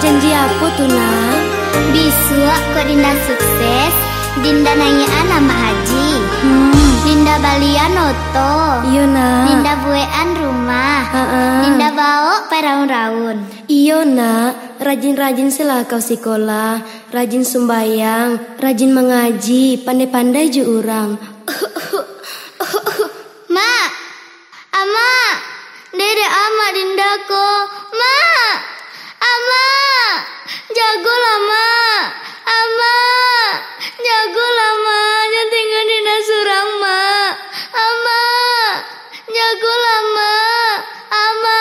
janji apa tuh nak? Bisua kok Dinda sukses Dinda nanya nama haji Hmm, Dinda balian oto iya nak. Dinda buean rumah Heeh. Dinda bawa peraun-raun Iya nak, rajin-rajin sila kau sekolah, rajin sembayang, rajin mengaji, pandai-pandai ju orang. Ma Ama Dede ama Dinda ko Ma! Ama! Jagolah ma. Ama! Jagolah ma. Jangan tinggal Dinda surang ma. Ama! Jagolah ma. Ama